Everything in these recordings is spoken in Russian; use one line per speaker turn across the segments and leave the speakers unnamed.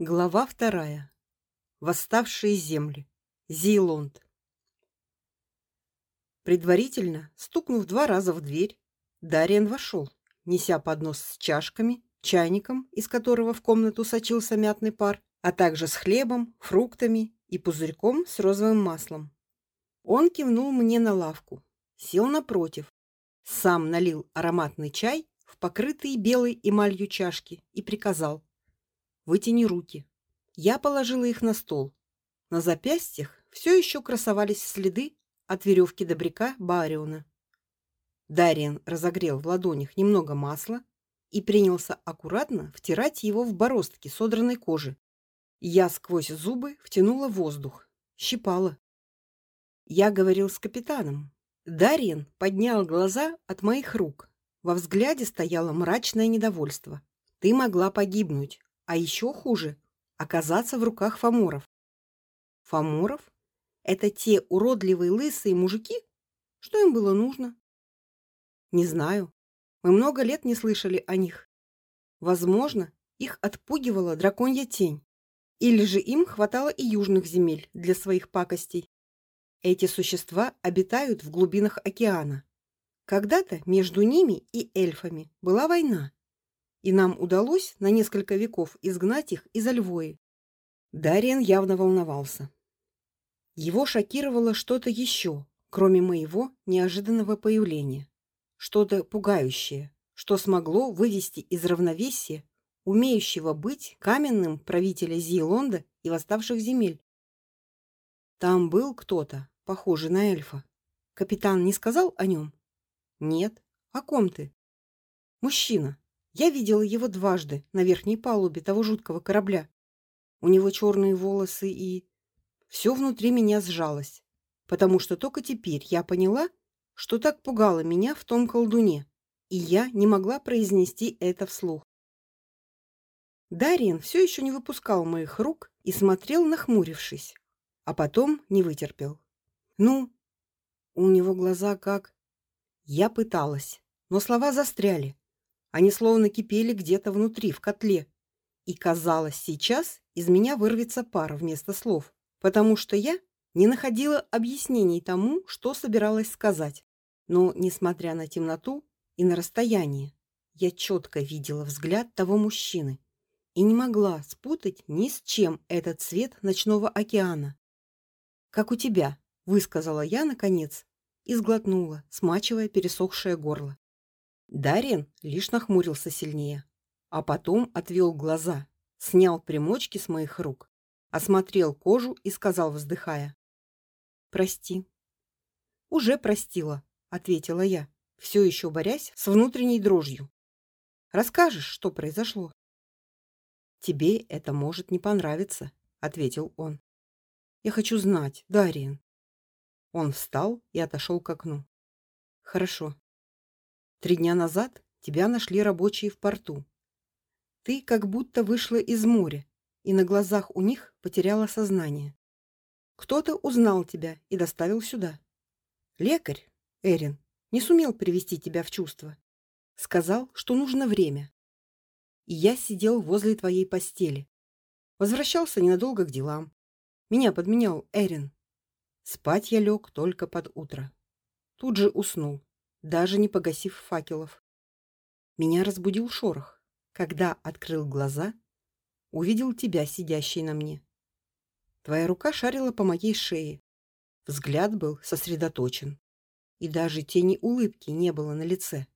Глава вторая. Восставшие земли. Зейлонд. Предварительно стукнув два раза в дверь, Дариан вошел, неся поднос с чашками, чайником, из которого в комнату сочился мятный пар, а также с хлебом, фруктами и пузырьком с розовым маслом. Он кивнул мне на лавку, сел напротив, сам налил ароматный чай в покрытые белой эмалью чашки и приказал: Вытяни руки. Я положила их на стол. На запястьях все еще красовались следы от веревки добряка Бариона. Дариан разогрел в ладонях немного масла и принялся аккуратно втирать его в бороздки содранной кожи. Я сквозь зубы втянула воздух, щипала. Я говорил с капитаном. Дариан поднял глаза от моих рук. Во взгляде стояло мрачное недовольство. Ты могла погибнуть, а еще хуже оказаться в руках фаморов. Фаморов это те уродливые лысые мужики, что им было нужно? Не знаю. Мы много лет не слышали о них. Возможно, их отпугивала драконья тень, или же им хватало и южных земель для своих пакостей. Эти существа обитают в глубинах океана. Когда-то между ними и эльфами была война, и нам удалось на несколько веков изгнать их из Альвои. Дариан явно волновался. Его шокировало что-то еще, кроме моего неожиданного появления, что-то пугающее, что смогло вывести из равновесия умеющего быть каменным правителя Зейлонда и восставших земель. Там был кто-то, похожий на эльфа. Капитан не сказал о нем? Нет. О ком ты? Мужчина. Я видела его дважды на верхней палубе того жуткого корабля. У него черные волосы и все внутри меня сжалось, потому что только теперь я поняла, что так пугало меня в том колдуне, и я не могла произнести это вслух. Дариан все еще не выпускал моих рук и смотрел нахмурившись, а потом не вытерпел. Ну, у него глаза как Я пыталась, но слова застряли. Они словно кипели где-то внутри, в котле. И казалось, сейчас из меня вырвется пар вместо слов, потому что я не находила объяснений тому, что собиралась сказать. Но, несмотря на темноту и на расстояние, я четко видела взгляд того мужчины и не могла спутать ни с чем этот цвет ночного океана. Как у тебя, высказала я наконец и сглотнула, смачивая пересохшее горло. Дарин лишь нахмурился сильнее, а потом отвел глаза, снял примочки с моих рук, осмотрел кожу и сказал, вздыхая: "Прости". "Уже простила", ответила я, все еще борясь с внутренней дрожью. "Расскажешь, что произошло?" "Тебе это может не понравиться", ответил он. "Я хочу знать, Дарин". Он встал и отошел к окну. "Хорошо. Три дня назад тебя нашли рабочие в порту. Ты как будто вышла из моря, и на глазах у них потеряла сознание. Кто-то узнал тебя и доставил сюда. Лекарь, Эрин, не сумел привести тебя в чувство. Сказал, что нужно время. И я сидел возле твоей постели. Возвращался ненадолго к делам. Меня подменял Эрин. Спать я лег только под утро. Тут же уснул даже не погасив факелов. Меня разбудил шорох. Когда открыл глаза, увидел тебя, сидящей на мне. Твоя рука шарила по моей шее. Взгляд был сосредоточен, и даже тени улыбки не было на лице.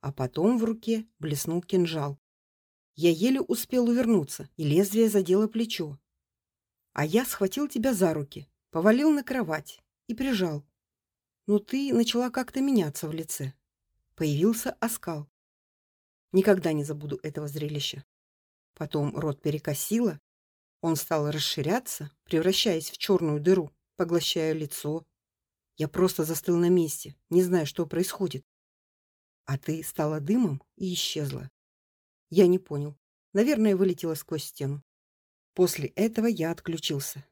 А потом в руке блеснул кинжал. Я еле успел увернуться, и лезвие задело плечо. А я схватил тебя за руки, повалил на кровать и прижал, но ты начала как-то меняться в лице. Появился оскал. Никогда не забуду этого зрелища. Потом рот перекосило, он стал расширяться, превращаясь в черную дыру, поглощая лицо. Я просто застыл на месте, не зная, что происходит. А ты стала дымом и исчезла. Я не понял. Наверное, вылетела сквозь стену. После этого я отключился.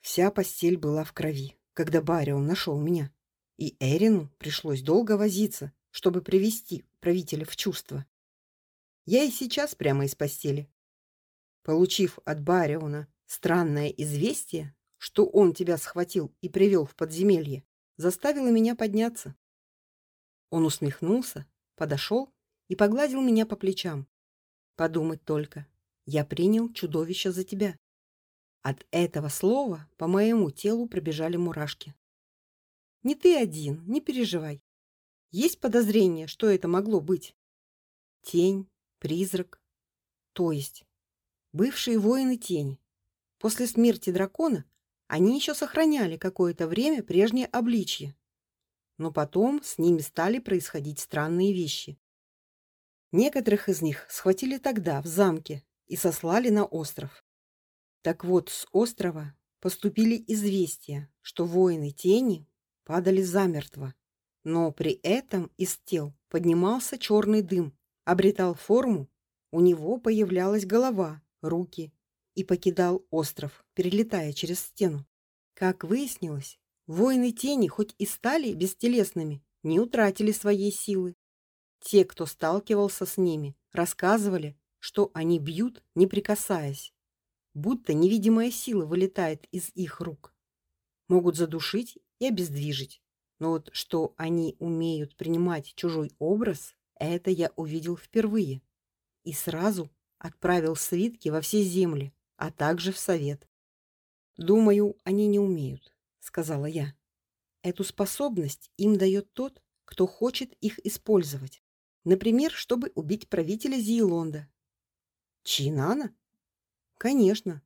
Вся постель была в крови, когда Барион нашел меня и Эрину пришлось долго возиться, чтобы привести правителя в чувство. Я и сейчас прямо из постели. Получив от Бариона странное известие, что он тебя схватил и привел в подземелье, заставило меня подняться. Он усмехнулся, подошел и погладил меня по плечам. Подумать только, я принял чудовище за тебя. От этого слова по моему телу пробежали мурашки. Не ты один, не переживай. Есть подозрение, что это могло быть. Тень, призрак, то есть бывшие воины тени. После смерти дракона они еще сохраняли какое-то время прежнее обличье. Но потом с ними стали происходить странные вещи. Некоторых из них схватили тогда в замке и сослали на остров. Так вот, с острова поступили известия, что воины тени падали замертво, но при этом из тел поднимался черный дым, обретал форму, у него появлялась голова, руки и покидал остров, перелетая через стену. Как выяснилось, воины тени хоть и стали бестелесными, не утратили своей силы. Те, кто сталкивался с ними, рассказывали, что они бьют, не прикасаясь, будто невидимая сила вылетает из их рук. Могут задушить и обездвижить. Но вот что они умеют принимать чужой образ, это я увидел впервые. И сразу отправил свитки во все земли, а также в совет. Думаю, они не умеют, сказала я. Эту способность им дает тот, кто хочет их использовать. Например, чтобы убить правителя Зейлонда. Чинана? Конечно.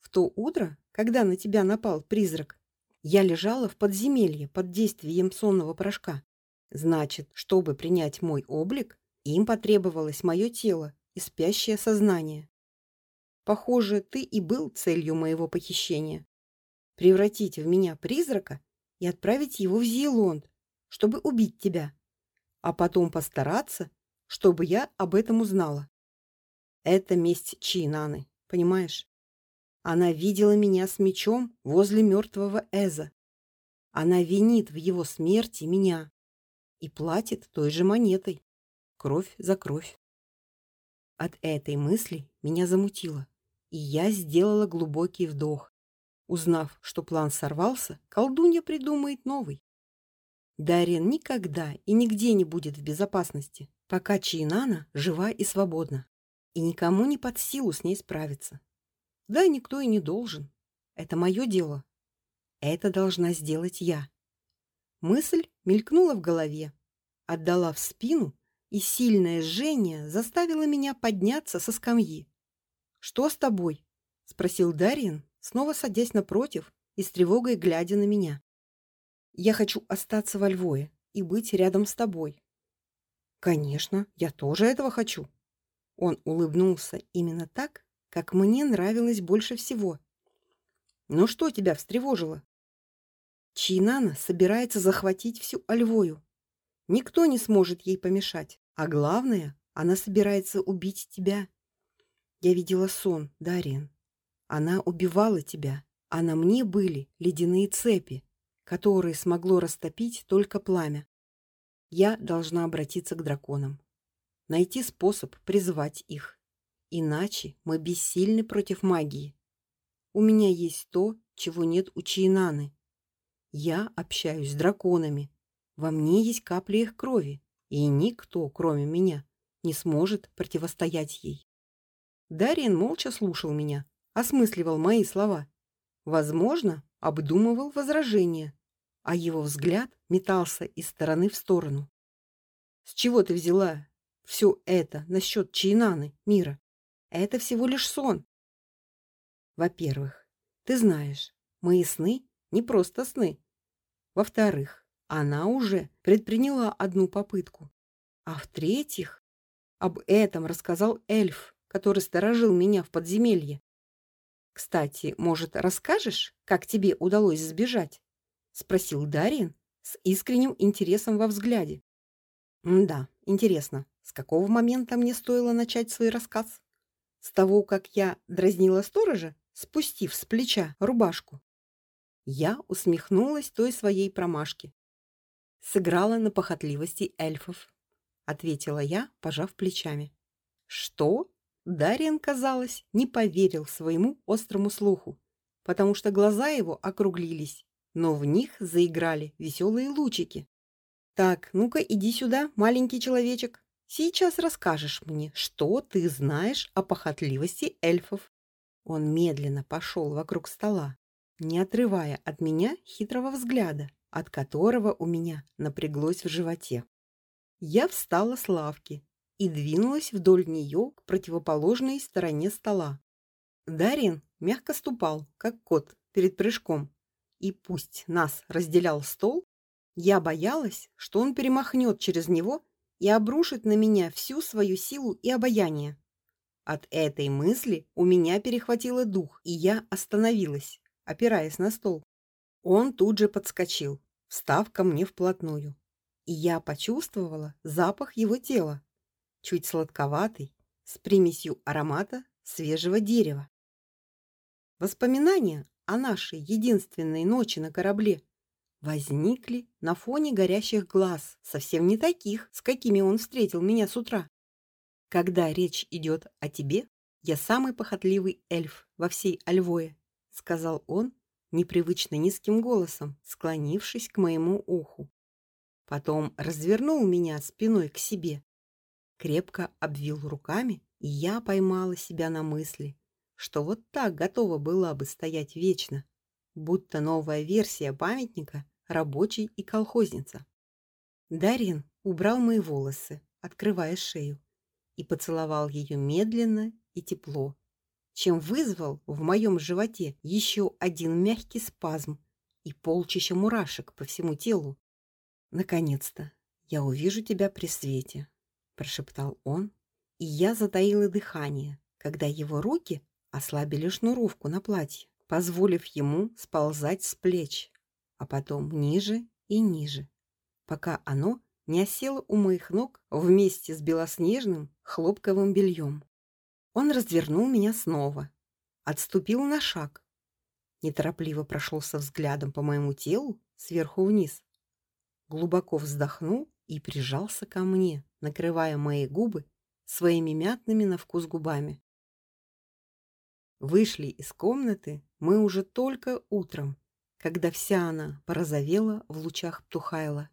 В то утро, когда на тебя напал призрак, я лежала в подземелье под действием сонного порошка. Значит, чтобы принять мой облик, им потребовалось мое тело и спящее сознание. Похоже, ты и был целью моего похищения. Превратить в меня призрака и отправить его в Зелонд, чтобы убить тебя, а потом постараться, чтобы я об этом узнала. Это месть Чинаны понимаешь? Она видела меня с мечом возле мертвого Эза. Она винит в его смерти меня и платит той же монетой. Кровь за кровь. От этой мысли меня замутило, и я сделала глубокий вдох. Узнав, что план сорвался, колдунья придумает новый. Дарин никогда и нигде не будет в безопасности, пока Чинана жива и свободна и никому не под силу с ней справиться. Да, никто и не должен. Это мое дело. Это должна сделать я. Мысль мелькнула в голове, отдала в спину, и сильное жжение заставило меня подняться со скамьи. Что с тобой? спросил Дарьян, снова садясь напротив и с тревогой глядя на меня. Я хочу остаться во Львове и быть рядом с тобой. Конечно, я тоже этого хочу. Он улыбнулся именно так, как мне нравилось больше всего. Ну что тебя встревожило? Чинана собирается захватить всю Альвою. Никто не сможет ей помешать, а главное, она собирается убить тебя. Я видела сон, Дариан. Она убивала тебя, а на мне были ледяные цепи, которые смогло растопить только пламя. Я должна обратиться к драконам найти способ призвать их. Иначе мы бессильны против магии. У меня есть то, чего нет у Чейнаны. Я общаюсь с драконами. Во мне есть капли их крови, и никто, кроме меня, не сможет противостоять ей. Дариен молча слушал меня, осмысливал мои слова. Возможно, обдумывал возражения, а его взгляд метался из стороны в сторону. С чего ты взяла? Все это насчет Чайнаны, Мира, это всего лишь сон. Во-первых, ты знаешь, мои сны не просто сны. Во-вторых, она уже предприняла одну попытку. А в-третьих, об этом рассказал эльф, который сторожил меня в подземелье. Кстати, может, расскажешь, как тебе удалось сбежать? спросил Дарин с искренним интересом во взгляде. да, интересно. С какого момента мне стоило начать свой рассказ? С того, как я дразнила сторожа, спустив с плеча рубашку. Я усмехнулась той своей промашке. Сыграла на похотливости эльфов, ответила я, пожав плечами. Что? Дариан, казалось, не поверил своему острому слуху, потому что глаза его округлились, но в них заиграли веселые лучики. Так, ну-ка, иди сюда, маленький человечек. Сейчас расскажешь мне, что ты знаешь о похотливости эльфов. Он медленно пошел вокруг стола, не отрывая от меня хитрого взгляда, от которого у меня напряглось в животе. Я встала с лавки и двинулась вдоль нее к противоположной стороне стола. Дарин мягко ступал, как кот перед прыжком, и пусть нас разделял стол, я боялась, что он перемахнет через него и обрушит на меня всю свою силу и обаяние. От этой мысли у меня перехватило дух, и я остановилась, опираясь на стол. Он тут же подскочил, встав ко мне вплотную, и я почувствовала запах его тела, чуть сладковатый, с примесью аромата свежего дерева. Воспоминания о нашей единственной ночи на корабле возникли на фоне горящих глаз, совсем не таких, с какими он встретил меня с утра. Когда речь идет о тебе, я самый похотливый эльф во всей Альвое, сказал он непривычно низким голосом, склонившись к моему уху. Потом развернул меня спиной к себе, крепко обвил руками, и я поймала себя на мысли, что вот так готова была бы стоять вечно, будто новая версия памятника рабочий и колхозница. Дарин убрал мои волосы, открывая шею, и поцеловал ее медленно и тепло, чем вызвал в моем животе еще один мягкий спазм и полчища мурашек по всему телу. Наконец-то я увижу тебя при свете, прошептал он, и я затаила дыхание, когда его руки ослабили шнуровку на платье, позволив ему сползать с плеч, а потом ниже и ниже, пока оно не осело у моих ног вместе с белоснежным хлопковым бельем. Он развернул меня снова, отступил на шаг, неторопливо прошелся взглядом по моему телу сверху вниз, глубоко вздохнул и прижался ко мне, накрывая мои губы своими мятными на вкус губами. Вышли из комнаты мы уже только утром, когда вся она порозовела в лучах Птухайла.